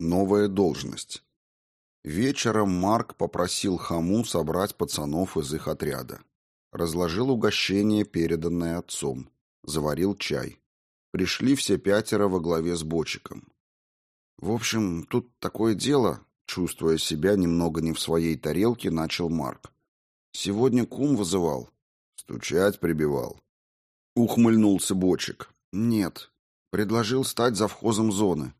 Новая должность. Вечером Марк попросил Хаму собрать пацанов из их отряда. Разложил угощение, переданное отцом. Заварил чай. Пришли все пятеро во главе с Бочиком. В общем, тут такое дело, чувствуя себя немного не в своей тарелке, начал Марк. Сегодня кум вызывал. Стучать прибивал. Ухмыльнулся Бочик. Нет. Предложил стать завхозом зоны.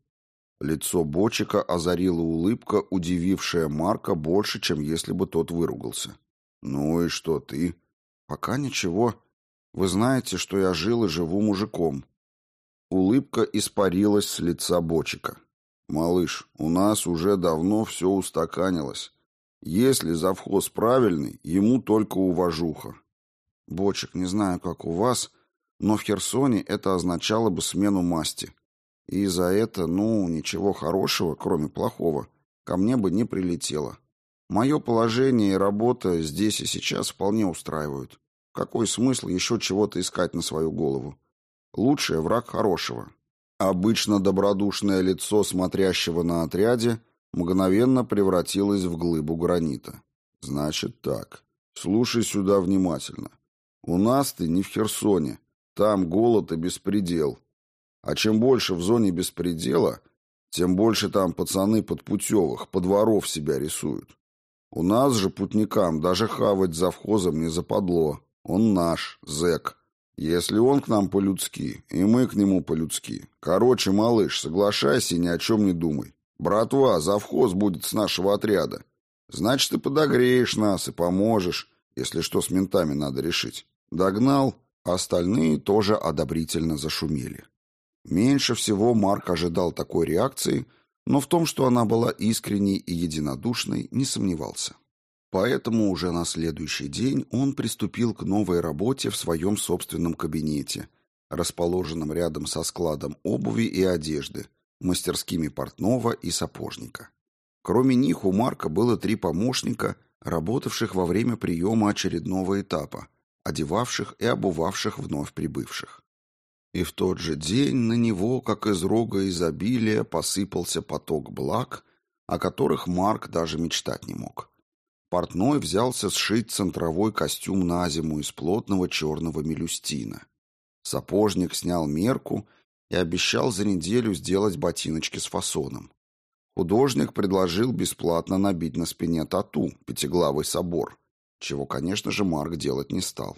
Лицо Бочика озарила улыбка, удивившая Марка больше, чем если бы тот выругался. «Ну и что ты?» «Пока ничего. Вы знаете, что я жил и живу мужиком». Улыбка испарилась с лица Бочика. «Малыш, у нас уже давно все устаканилось. Если завхоз правильный, ему только уважуха». «Бочик, не знаю, как у вас, но в Херсоне это означало бы смену масти». И за это, ну, ничего хорошего, кроме плохого, ко мне бы не прилетело. Мое положение и работа здесь и сейчас вполне устраивают. Какой смысл еще чего-то искать на свою голову? Лучший враг хорошего. Обычно добродушное лицо смотрящего на отряде мгновенно превратилось в глыбу гранита. Значит так. Слушай сюда внимательно. У нас ты не в Херсоне. Там голод и беспредел. А чем больше в зоне беспредела, тем больше там пацаны подпутевых, подворов себя рисуют. У нас же, путникам, даже хавать завхозом не западло. Он наш, зэк. Если он к нам по-людски, и мы к нему по-людски. Короче, малыш, соглашайся и ни о чем не думай. Братва, завхоз будет с нашего отряда. Значит, ты подогреешь нас и поможешь, если что с ментами надо решить. Догнал, остальные тоже одобрительно зашумели. Меньше всего Марк ожидал такой реакции, но в том, что она была искренней и единодушной, не сомневался. Поэтому уже на следующий день он приступил к новой работе в своем собственном кабинете, расположенном рядом со складом обуви и одежды, мастерскими портного и сапожника. Кроме них у Марка было три помощника, работавших во время приема очередного этапа, одевавших и обувавших вновь прибывших. И в тот же день на него, как из рога изобилия, посыпался поток благ, о которых Марк даже мечтать не мог. Портной взялся сшить центровой костюм на зиму из плотного черного мелюстина. Сапожник снял мерку и обещал за неделю сделать ботиночки с фасоном. Художник предложил бесплатно набить на спине тату «Пятиглавый собор», чего, конечно же, Марк делать не стал.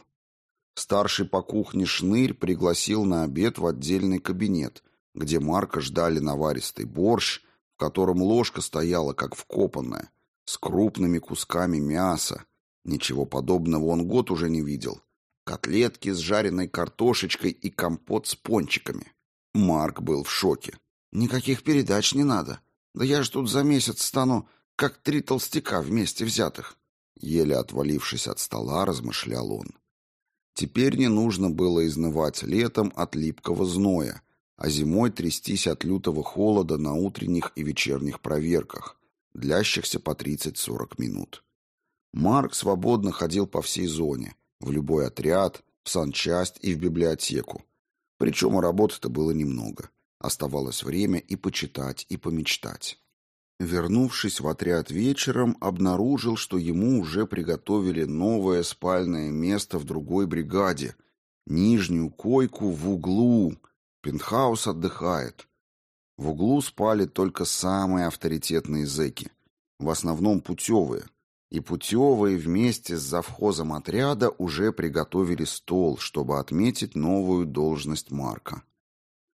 Старший по кухне Шнырь пригласил на обед в отдельный кабинет, где Марка ждали наваристый борщ, в котором ложка стояла как вкопанная, с крупными кусками мяса. Ничего подобного он год уже не видел. Котлетки с жареной картошечкой и компот с пончиками. Марк был в шоке. «Никаких передач не надо. Да я ж тут за месяц стану, как три толстяка вместе взятых». Еле отвалившись от стола, размышлял он. Теперь не нужно было изнывать летом от липкого зноя, а зимой трястись от лютого холода на утренних и вечерних проверках, длящихся по 30-40 минут. Марк свободно ходил по всей зоне, в любой отряд, в санчасть и в библиотеку. Причем работы-то было немного. Оставалось время и почитать, и помечтать. Вернувшись в отряд вечером, обнаружил, что ему уже приготовили новое спальное место в другой бригаде, нижнюю койку в углу. Пентхаус отдыхает. В углу спали только самые авторитетные зэки, в основном путевые. И путевые вместе с завхозом отряда уже приготовили стол, чтобы отметить новую должность Марка.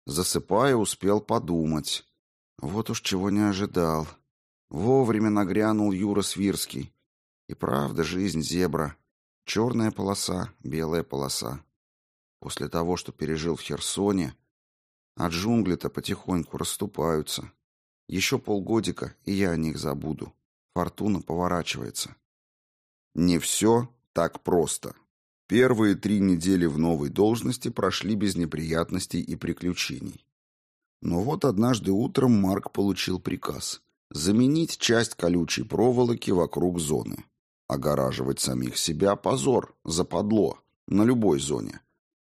Засыпая, успел подумать. Вот уж чего не ожидал. Вовремя нагрянул Юра Свирский. И правда, жизнь зебра. Черная полоса, белая полоса. После того, что пережил в Херсоне, а джунгли-то потихоньку расступаются. Еще полгодика, и я о них забуду. Фортуна поворачивается. Не все так просто. Первые три недели в новой должности прошли без неприятностей и приключений. Но вот однажды утром Марк получил приказ заменить часть колючей проволоки вокруг зоны. Огораживать самих себя – позор, западло, на любой зоне.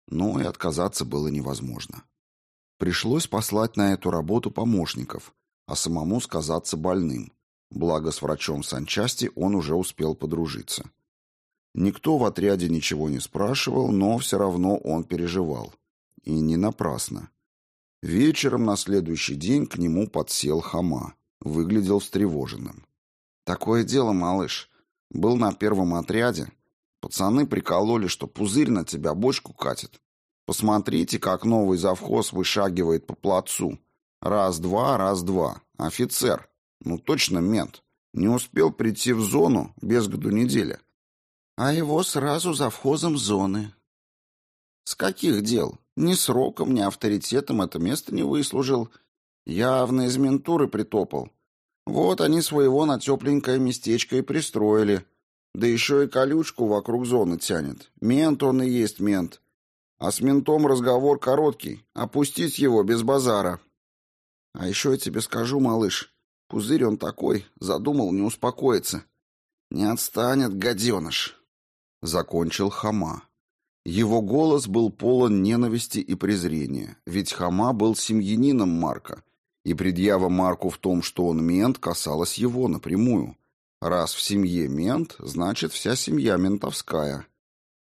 Но и отказаться было невозможно. Пришлось послать на эту работу помощников, а самому сказаться больным. Благо с врачом санчасти он уже успел подружиться. Никто в отряде ничего не спрашивал, но все равно он переживал. И не напрасно. Вечером на следующий день к нему подсел Хама. Выглядел встревоженным. «Такое дело, малыш. Был на первом отряде. Пацаны прикололи, что пузырь на тебя бочку катит. Посмотрите, как новый завхоз вышагивает по плацу. Раз-два, раз-два. Офицер. Ну, точно мент. Не успел прийти в зону без году неделя. А его сразу завхозом зоны. С каких дел? Ни сроком, ни авторитетом это место не выслужил. Явно из ментуры притопал. Вот они своего на тепленькое местечко и пристроили. Да еще и колючку вокруг зоны тянет. Мент он и есть мент. А с ментом разговор короткий. Опустить его без базара. А еще я тебе скажу, малыш, пузырь он такой, задумал не успокоиться. Не отстанет, гаденыш. Закончил Хама. Его голос был полон ненависти и презрения, ведь Хама был семьянином Марка, и предъява Марку в том, что он мент, касалась его напрямую. Раз в семье мент, значит, вся семья ментовская.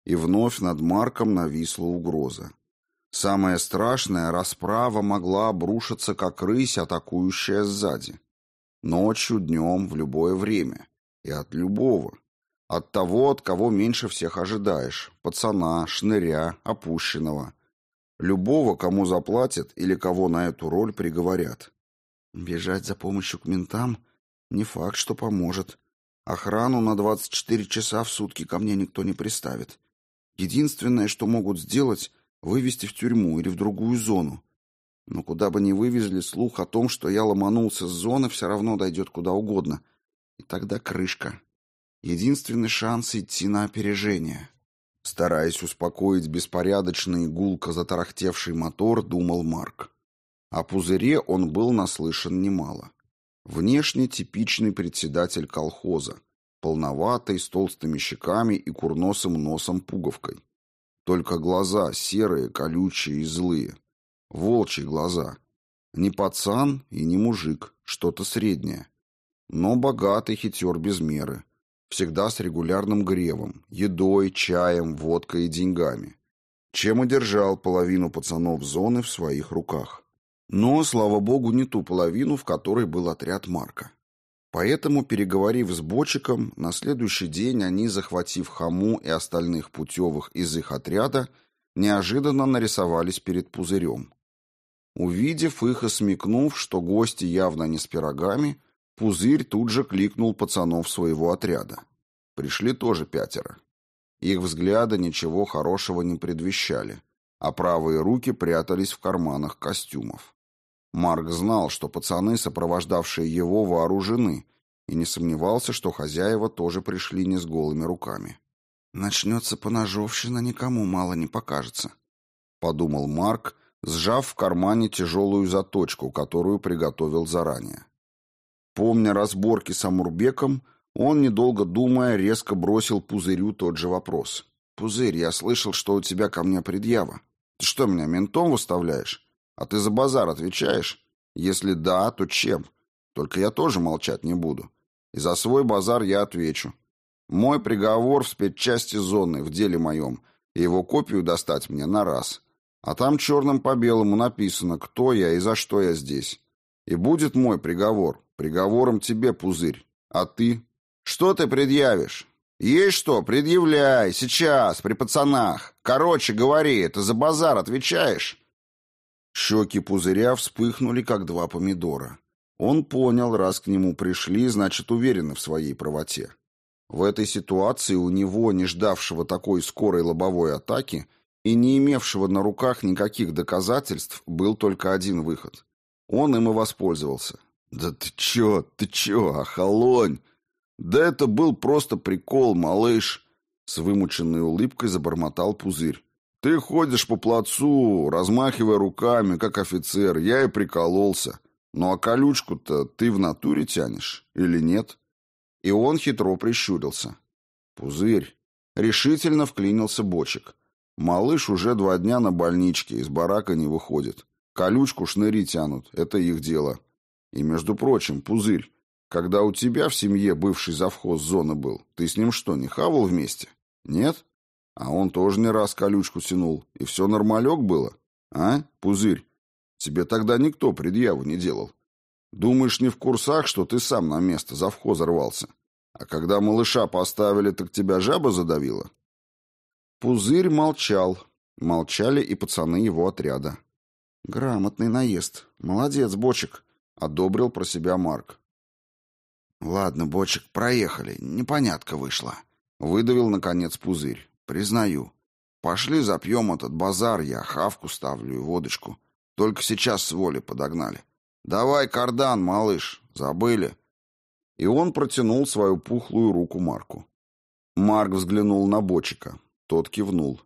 И вновь над Марком нависла угроза. Самое страшное, расправа могла обрушиться, как рысь, атакующая сзади. Ночью, днем, в любое время. И от любого. От того, от кого меньше всех ожидаешь. Пацана, шныря, опущенного. Любого, кому заплатят или кого на эту роль приговорят. Бежать за помощью к ментам не факт, что поможет. Охрану на 24 часа в сутки ко мне никто не приставит. Единственное, что могут сделать, вывести в тюрьму или в другую зону. Но куда бы ни вывезли, слух о том, что я ломанулся с зоны, все равно дойдет куда угодно. И тогда крышка. Единственный шанс идти на опережение. Стараясь успокоить беспорядочный гулко затарахтевший мотор, думал Марк. О пузыре он был наслышан немало. Внешне типичный председатель колхоза, полноватый, с толстыми щеками и курносым носом-пуговкой. Только глаза серые, колючие и злые. Волчьи глаза. Не пацан и не мужик, что-то среднее. Но богатый хитер без меры всегда с регулярным гревом, едой, чаем, водкой и деньгами, чем одержал половину пацанов зоны в своих руках. Но, слава богу, не ту половину, в которой был отряд Марка. Поэтому, переговорив с Бочиком, на следующий день они, захватив Хаму и остальных путевых из их отряда, неожиданно нарисовались перед пузырем. Увидев их и смекнув, что гости явно не с пирогами, Пузырь тут же кликнул пацанов своего отряда. Пришли тоже пятеро. Их взгляды ничего хорошего не предвещали, а правые руки прятались в карманах костюмов. Марк знал, что пацаны, сопровождавшие его, вооружены, и не сомневался, что хозяева тоже пришли не с голыми руками. «Начнется поножовщина, никому мало не покажется», — подумал Марк, сжав в кармане тяжелую заточку, которую приготовил заранее. Помня разборки с Амурбеком, он, недолго думая, резко бросил Пузырю тот же вопрос. «Пузырь, я слышал, что у тебя ко мне предъява. Ты что, меня ментом выставляешь? А ты за базар отвечаешь? Если да, то чем? Только я тоже молчать не буду. И за свой базар я отвечу. Мой приговор в спецчасти зоны в деле моем, и его копию достать мне на раз. А там черным по белому написано, кто я и за что я здесь. И будет мой приговор, Приговором тебе, пузырь. А ты? Что ты предъявишь? Есть что? Предъявляй. Сейчас, при пацанах. Короче, говори, это за базар отвечаешь? Щеки пузыря вспыхнули, как два помидора. Он понял, раз к нему пришли, значит, уверены в своей правоте. В этой ситуации у него, не ждавшего такой скорой лобовой атаки и не имевшего на руках никаких доказательств, был только один выход. Он им и воспользовался. «Да ты чё, ты чё, охолонь! Да это был просто прикол, малыш!» С вымученной улыбкой забормотал пузырь. «Ты ходишь по плацу, размахивая руками, как офицер, я и прикололся. Ну а колючку-то ты в натуре тянешь или нет?» И он хитро прищурился. «Пузырь!» Решительно вклинился бочек. «Малыш уже два дня на больничке, из барака не выходит. Колючку шныри тянут, это их дело. И, между прочим, пузырь, когда у тебя в семье бывший завхоз зоны был, ты с ним что, не хавал вместе? Нет? А он тоже не раз колючку тянул, и все нормалек было? А, пузырь? Тебе тогда никто предъяву не делал. Думаешь, не в курсах, что ты сам на место завхоза рвался? А когда малыша поставили, так тебя жаба задавила? Пузырь молчал. Молчали и пацаны его отряда. Грамотный наезд. Молодец, Бочек, одобрил про себя Марк. Ладно, Бочек, проехали. Непонятка вышла. Выдавил, наконец, пузырь. Признаю. Пошли запьем этот базар, я хавку ставлю и водочку. Только сейчас с воли подогнали. Давай кардан, малыш. Забыли. И он протянул свою пухлую руку Марку. Марк взглянул на Бочика. Тот кивнул.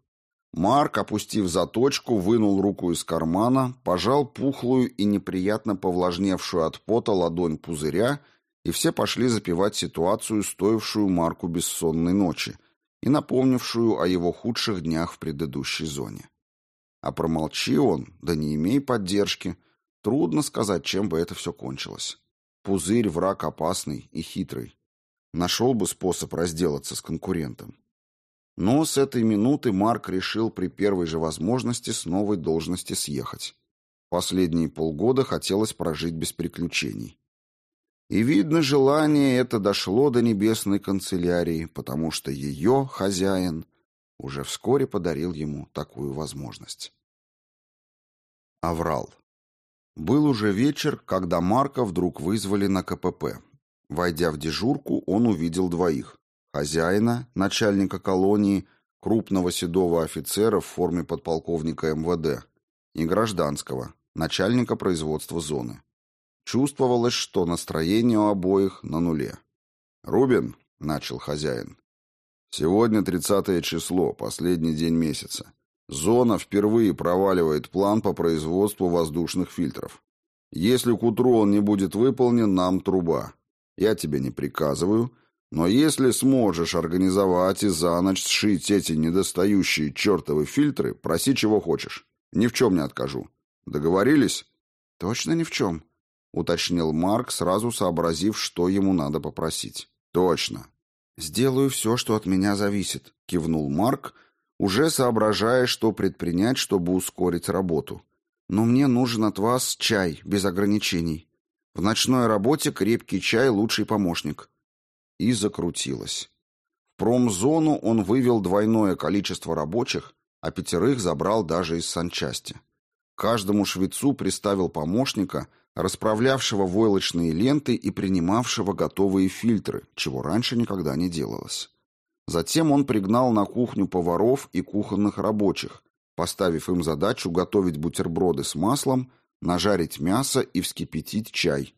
Марк, опустив заточку, вынул руку из кармана, пожал пухлую и неприятно повлажневшую от пота ладонь пузыря, и все пошли запивать ситуацию, стоившую Марку бессонной ночи и напомнившую о его худших днях в предыдущей зоне. А промолчи он, да не имей поддержки, трудно сказать, чем бы это все кончилось. Пузырь — враг опасный и хитрый. Нашел бы способ разделаться с конкурентом. Но с этой минуты Марк решил при первой же возможности с новой должности съехать. Последние полгода хотелось прожить без приключений. И, видно, желание это дошло до небесной канцелярии, потому что ее хозяин уже вскоре подарил ему такую возможность. Аврал. Был уже вечер, когда Марка вдруг вызвали на КПП. Войдя в дежурку, он увидел двоих хозяина, начальника колонии, крупного седого офицера в форме подполковника МВД и гражданского, начальника производства зоны. Чувствовалось, что настроение у обоих на нуле. «Рубин», — начал хозяин, — «сегодня тридцатое число, последний день месяца. Зона впервые проваливает план по производству воздушных фильтров. Если к утру он не будет выполнен, нам труба. Я тебе не приказываю, — но если сможешь организовать и за ночь сшить эти недостающие чертовы фильтры, проси чего хочешь. Ни в чем не откажу. Договорились? Точно ни в чем, уточнил Марк, сразу сообразив, что ему надо попросить. Точно. Сделаю все, что от меня зависит, кивнул Марк, уже соображая, что предпринять, чтобы ускорить работу. Но мне нужен от вас чай без ограничений. В ночной работе крепкий чай лучший помощник и закрутилось. В промзону он вывел двойное количество рабочих, а пятерых забрал даже из санчасти. Каждому швецу приставил помощника, расправлявшего войлочные ленты и принимавшего готовые фильтры, чего раньше никогда не делалось. Затем он пригнал на кухню поваров и кухонных рабочих, поставив им задачу готовить бутерброды с маслом, нажарить мясо и вскипятить чай,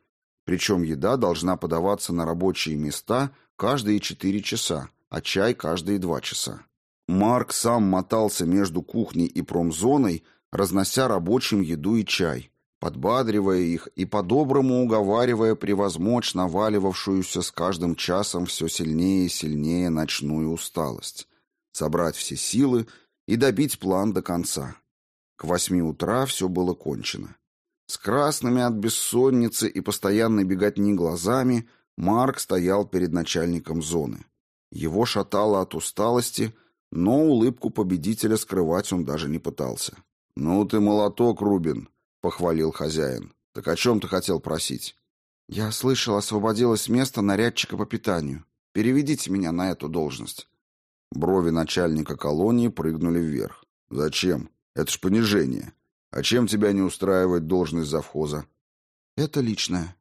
причем еда должна подаваться на рабочие места каждые четыре часа, а чай каждые два часа. Марк сам мотался между кухней и промзоной, разнося рабочим еду и чай, подбадривая их и по-доброму уговаривая превозмочь наваливавшуюся с каждым часом все сильнее и сильнее ночную усталость, собрать все силы и добить план до конца. К восьми утра все было кончено. С красными от бессонницы и постоянной беготни глазами Марк стоял перед начальником зоны. Его шатало от усталости, но улыбку победителя скрывать он даже не пытался. «Ну ты молоток, Рубин», — похвалил хозяин. «Так о чем ты хотел просить?» «Я слышал, освободилось место нарядчика по питанию. Переведите меня на эту должность». Брови начальника колонии прыгнули вверх. «Зачем? Это ж понижение. А чем тебя не устраивает должность завхоза? Это личное.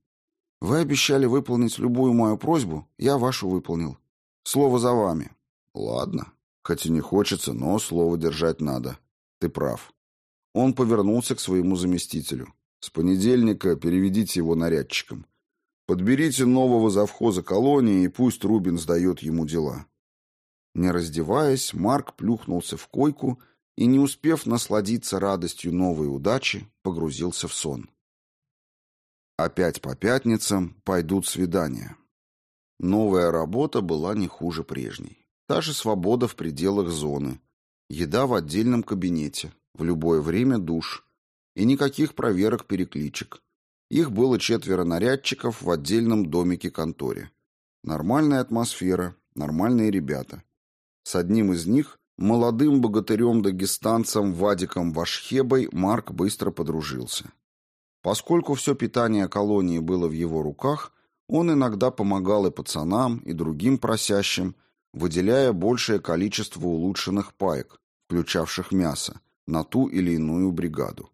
Вы обещали выполнить любую мою просьбу, я вашу выполнил. Слово за вами. Ладно. Хоть и не хочется, но слово держать надо. Ты прав. Он повернулся к своему заместителю. С понедельника переведите его нарядчиком. Подберите нового завхоза колонии, и пусть Рубин сдает ему дела. Не раздеваясь, Марк плюхнулся в койку и, не успев насладиться радостью новой удачи, погрузился в сон. Опять по пятницам пойдут свидания. Новая работа была не хуже прежней. Та же свобода в пределах зоны. Еда в отдельном кабинете, в любое время душ. И никаких проверок-перекличек. Их было четверо нарядчиков в отдельном домике-конторе. Нормальная атмосфера, нормальные ребята. С одним из них, молодым богатырем-дагестанцем Вадиком Вашхебой, Марк быстро подружился. Поскольку все питание колонии было в его руках, он иногда помогал и пацанам, и другим просящим, выделяя большее количество улучшенных паек, включавших мясо, на ту или иную бригаду.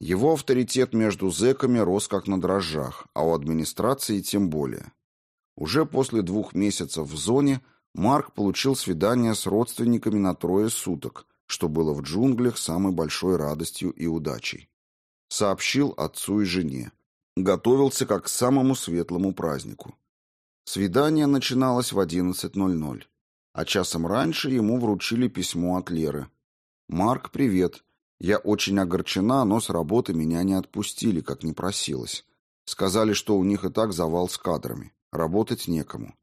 Его авторитет между зэками рос как на дрожжах, а у администрации тем более. Уже после двух месяцев в зоне Марк получил свидание с родственниками на трое суток, что было в джунглях самой большой радостью и удачей. Сообщил отцу и жене. Готовился как к самому светлому празднику. Свидание начиналось в 11.00, а часом раньше ему вручили письмо от Леры. «Марк, привет. Я очень огорчена, но с работы меня не отпустили, как не просилось. Сказали, что у них и так завал с кадрами. Работать некому.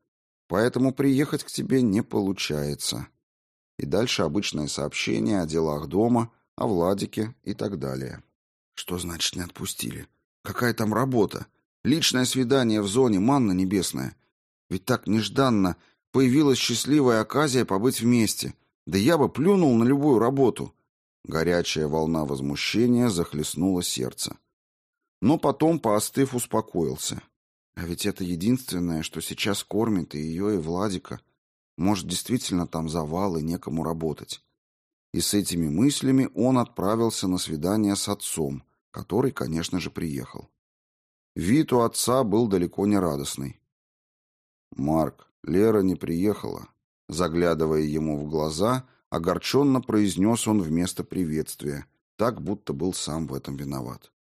Поэтому приехать к тебе не получается. И дальше обычное сообщение о делах дома, о Владике и так далее. Что значит не отпустили? Какая там работа? Личное свидание в зоне, манна небесная. Ведь так нежданно появилась счастливая оказия побыть вместе. Да я бы плюнул на любую работу. Горячая волна возмущения захлестнула сердце. Но потом, поостыв, успокоился. А ведь это единственное, что сейчас кормит и ее, и Владика. Может, действительно там завал и некому работать. И с этими мыслями он отправился на свидание с отцом, который, конечно же, приехал. Вид у отца был далеко не радостный. «Марк, Лера не приехала», заглядывая ему в глаза, огорченно произнес он вместо приветствия, так будто был сам в этом виноват.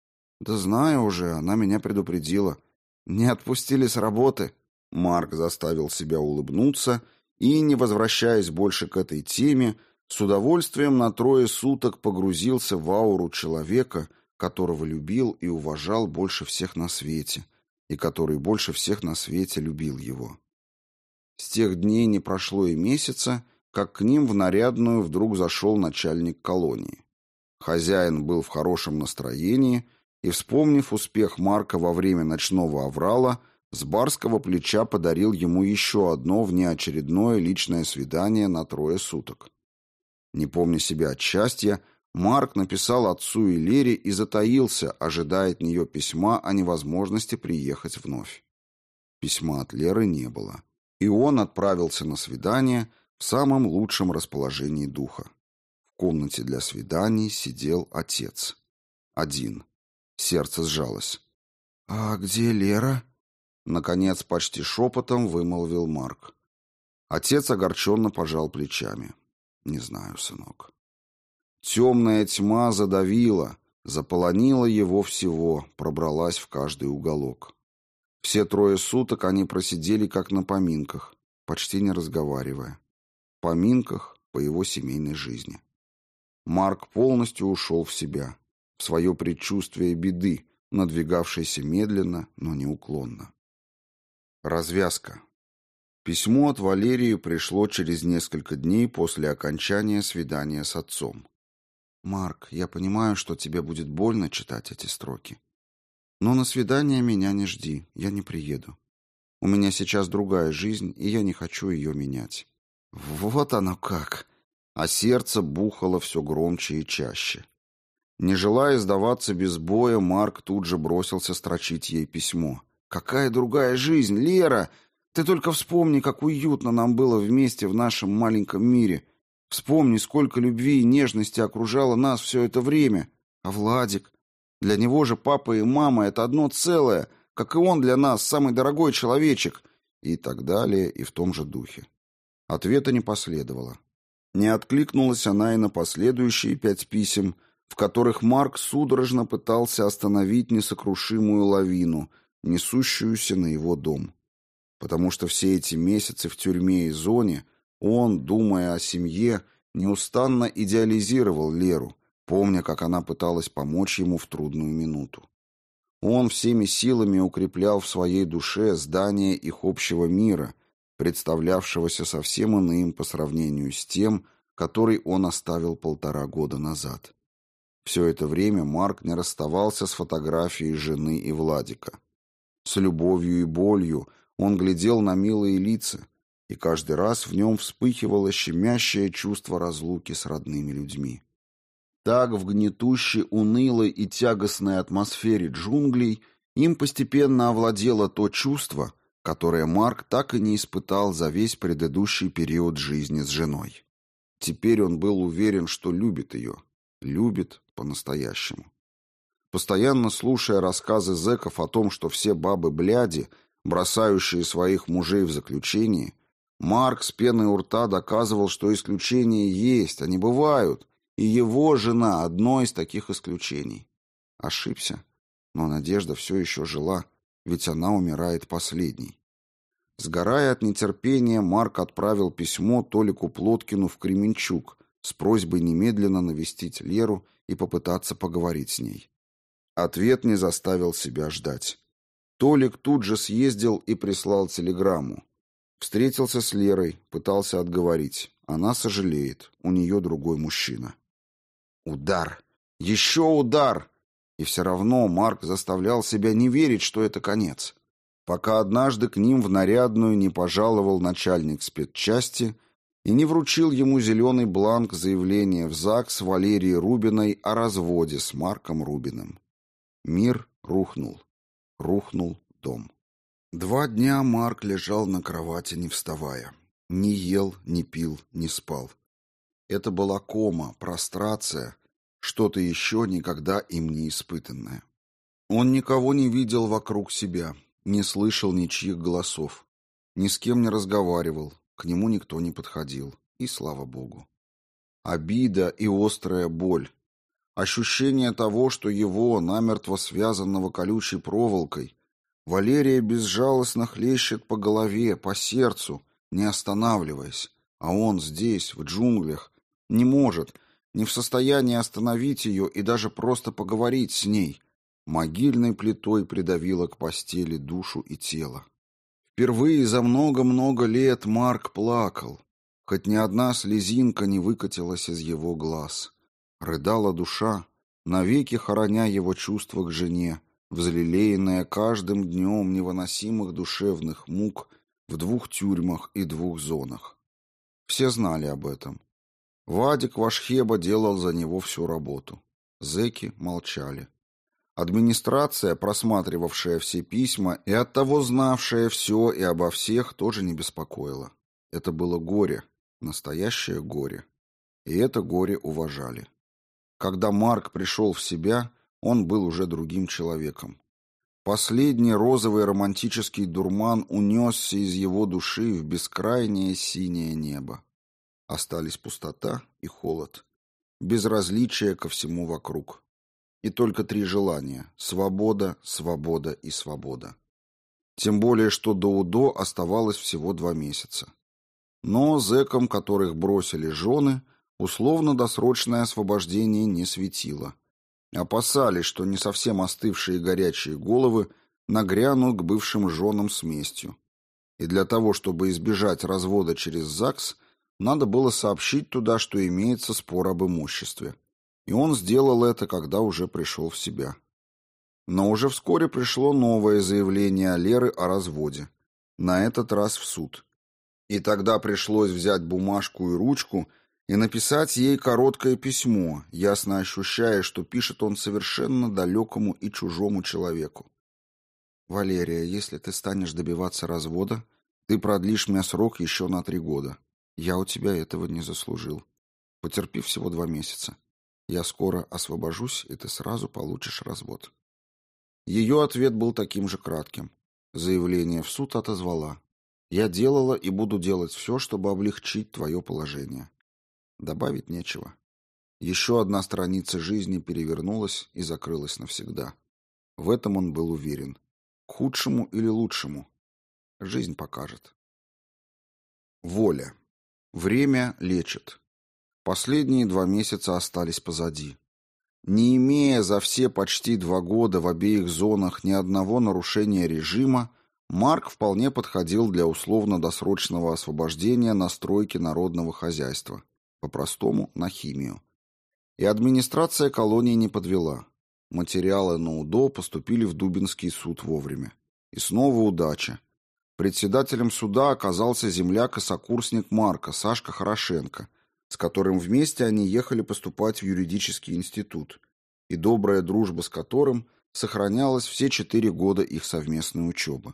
«Да знаю уже, она меня предупредила. «Не отпустили с работы?» Марк заставил себя улыбнуться и, не возвращаясь больше к этой теме, с удовольствием на трое суток погрузился в ауру человека, которого любил и уважал больше всех на свете, и который больше всех на свете любил его. С тех дней не прошло и месяца, как к ним в нарядную вдруг зашел начальник колонии. Хозяин был в хорошем настроении – и, вспомнив успех Марка во время ночного аврала, с барского плеча подарил ему еще одно внеочередное личное свидание на трое суток. Не помня себя от счастья, Марк написал отцу и Лере и затаился, ожидая от нее письма о невозможности приехать вновь. Письма от Леры не было, и он отправился на свидание в самом лучшем расположении духа. В комнате для свиданий сидел отец. Один. Сердце сжалось. «А где Лера?» Наконец, почти шепотом вымолвил Марк. Отец огорченно пожал плечами. «Не знаю, сынок». Темная тьма задавила, заполонила его всего, пробралась в каждый уголок. Все трое суток они просидели как на поминках, почти не разговаривая. Поминках по его семейной жизни. Марк полностью ушел в себя свое предчувствие беды, надвигавшейся медленно, но неуклонно. Развязка. Письмо от Валерии пришло через несколько дней после окончания свидания с отцом. «Марк, я понимаю, что тебе будет больно читать эти строки. Но на свидание меня не жди, я не приеду. У меня сейчас другая жизнь, и я не хочу ее менять». Вот оно как! А сердце бухало все громче и чаще. Не желая сдаваться без боя, Марк тут же бросился строчить ей письмо. «Какая другая жизнь, Лера! Ты только вспомни, как уютно нам было вместе в нашем маленьком мире. Вспомни, сколько любви и нежности окружало нас все это время. А Владик? Для него же папа и мама — это одно целое, как и он для нас, самый дорогой человечек». И так далее, и в том же духе. Ответа не последовало. Не откликнулась она и на последующие пять писем — в которых Марк судорожно пытался остановить несокрушимую лавину, несущуюся на его дом. Потому что все эти месяцы в тюрьме и зоне он, думая о семье, неустанно идеализировал Леру, помня, как она пыталась помочь ему в трудную минуту. Он всеми силами укреплял в своей душе здание их общего мира, представлявшегося совсем иным по сравнению с тем, который он оставил полтора года назад. Все это время Марк не расставался с фотографией жены и Владика. С любовью и болью он глядел на милые лица, и каждый раз в нем вспыхивало щемящее чувство разлуки с родными людьми. Так в гнетущей, унылой и тягостной атмосфере джунглей им постепенно овладело то чувство, которое Марк так и не испытал за весь предыдущий период жизни с женой. Теперь он был уверен, что любит ее, любит по-настоящему. Постоянно слушая рассказы зэков о том, что все бабы-бляди, бросающие своих мужей в заключение, Марк с пеной у рта доказывал, что исключения есть, они бывают, и его жена – одно из таких исключений. Ошибся, но надежда все еще жила, ведь она умирает последней. Сгорая от нетерпения, Марк отправил письмо Толику Плоткину в Кременчук с просьбой немедленно навестить Леру и попытаться поговорить с ней. Ответ не заставил себя ждать. Толик тут же съездил и прислал телеграмму. Встретился с Лерой, пытался отговорить. Она сожалеет, у нее другой мужчина. Удар! Еще удар! И все равно Марк заставлял себя не верить, что это конец пока однажды к ним в нарядную не пожаловал начальник спецчасти и не вручил ему зеленый бланк заявления в ЗАГС Валерии Рубиной о разводе с Марком Рубиным. Мир рухнул. Рухнул дом. Два дня Марк лежал на кровати, не вставая. Не ел, не пил, не спал. Это была кома, прострация, что-то еще никогда им не испытанное. Он никого не видел вокруг себя, не слышал ничьих голосов, ни с кем не разговаривал, к нему никто не подходил, и слава богу. Обида и острая боль, ощущение того, что его, намертво связанного колючей проволокой, Валерия безжалостно хлещет по голове, по сердцу, не останавливаясь, а он здесь, в джунглях, не может, не в состоянии остановить ее и даже просто поговорить с ней, могильной плитой придавила к постели душу и тело. Впервые за много-много лет Марк плакал, хоть ни одна слезинка не выкатилась из его глаз. Рыдала душа, навеки хороня его чувства к жене, взлелеянная каждым днем невыносимых душевных мук в двух тюрьмах и двух зонах. Все знали об этом. Вадик Вашхеба делал за него всю работу. Зеки молчали. Администрация, просматривавшая все письма и оттого знавшая все и обо всех, тоже не беспокоила. Это было горе, настоящее горе. И это горе уважали. Когда Марк пришел в себя, он был уже другим человеком. Последний розовый романтический дурман унесся из его души в бескрайнее синее небо. Остались пустота и холод, безразличие ко всему вокруг. И только три желания – свобода, свобода и свобода. Тем более, что до УДО оставалось всего два месяца. Но зэкам, которых бросили жены, условно-досрочное освобождение не светило. Опасались, что не совсем остывшие горячие головы нагрянут к бывшим женам с местью. И для того, чтобы избежать развода через ЗАГС, надо было сообщить туда, что имеется спор об имуществе. И он сделал это, когда уже пришел в себя. Но уже вскоре пришло новое заявление Леры о разводе. На этот раз в суд. И тогда пришлось взять бумажку и ручку и написать ей короткое письмо, ясно ощущая, что пишет он совершенно далекому и чужому человеку. «Валерия, если ты станешь добиваться развода, ты продлишь мне срок еще на три года. Я у тебя этого не заслужил. Потерпи всего два месяца. Я скоро освобожусь, и ты сразу получишь развод. Ее ответ был таким же кратким. Заявление в суд отозвала. Я делала и буду делать все, чтобы облегчить твое положение. Добавить нечего. Еще одна страница жизни перевернулась и закрылась навсегда. В этом он был уверен. К худшему или лучшему. Жизнь покажет. Воля. Время лечит. Последние два месяца остались позади. Не имея за все почти два года в обеих зонах ни одного нарушения режима, Марк вполне подходил для условно-досрочного освобождения на стройке народного хозяйства, по-простому на химию. И администрация колонии не подвела. Материалы на УДО поступили в Дубинский суд вовремя. И снова удача. Председателем суда оказался земляк и сокурсник Марка, Сашка Хорошенко, с которым вместе они ехали поступать в юридический институт, и добрая дружба с которым сохранялась все четыре года их совместной учебы.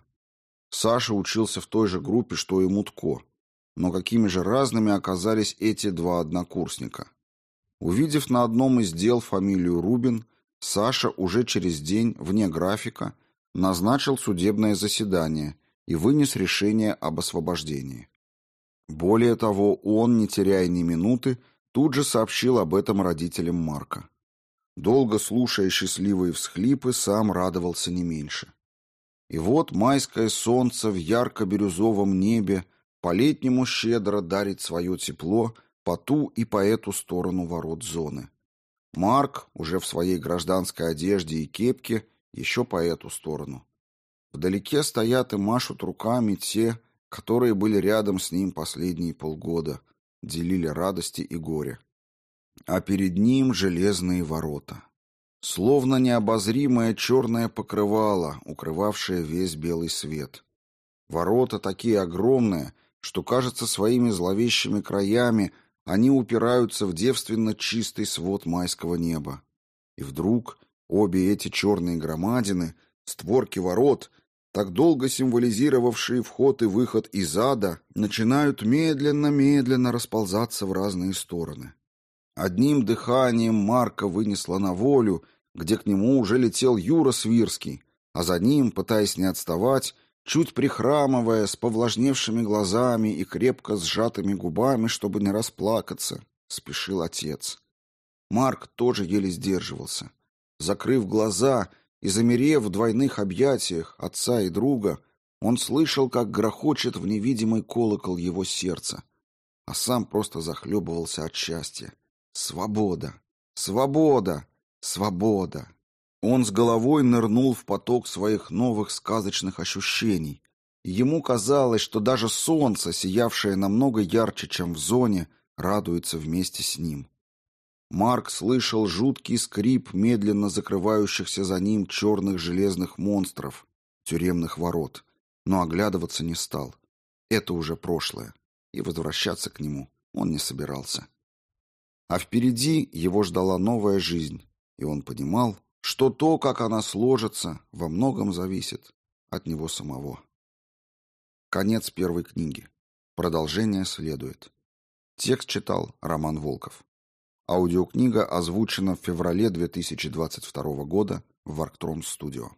Саша учился в той же группе, что и Мутко, но какими же разными оказались эти два однокурсника. Увидев на одном из дел фамилию Рубин, Саша уже через день, вне графика, назначил судебное заседание – и вынес решение об освобождении. Более того, он, не теряя ни минуты, тут же сообщил об этом родителям Марка. Долго слушая счастливые всхлипы, сам радовался не меньше. И вот майское солнце в ярко-бирюзовом небе по-летнему щедро дарит свое тепло по ту и по эту сторону ворот зоны. Марк, уже в своей гражданской одежде и кепке, еще по эту сторону. Вдалеке стоят и машут руками те, которые были рядом с ним последние полгода, делили радости и горе. А перед ним железные ворота. Словно необозримое черное покрывало, укрывавшее весь белый свет. Ворота такие огромные, что, кажется, своими зловещими краями они упираются в девственно чистый свод майского неба. И вдруг обе эти черные громадины, створки ворот — так долго символизировавшие вход и выход из ада, начинают медленно-медленно расползаться в разные стороны. Одним дыханием Марка вынесло на волю, где к нему уже летел Юра Свирский, а за ним, пытаясь не отставать, чуть прихрамывая, с повлажневшими глазами и крепко сжатыми губами, чтобы не расплакаться, спешил отец. Марк тоже еле сдерживался. Закрыв глаза, и, замерев в двойных объятиях отца и друга, он слышал, как грохочет в невидимый колокол его сердца, а сам просто захлебывался от счастья. Свобода! Свобода! Свобода! Он с головой нырнул в поток своих новых сказочных ощущений. Ему казалось, что даже солнце, сиявшее намного ярче, чем в зоне, радуется вместе с ним. Марк слышал жуткий скрип медленно закрывающихся за ним черных железных монстров, тюремных ворот, но оглядываться не стал. Это уже прошлое, и возвращаться к нему он не собирался. А впереди его ждала новая жизнь, и он понимал, что то, как она сложится, во многом зависит от него самого. Конец первой книги. Продолжение следует. Текст читал Роман Волков. Аудиокнига озвучена в феврале 2022 года в Арктрон Студио.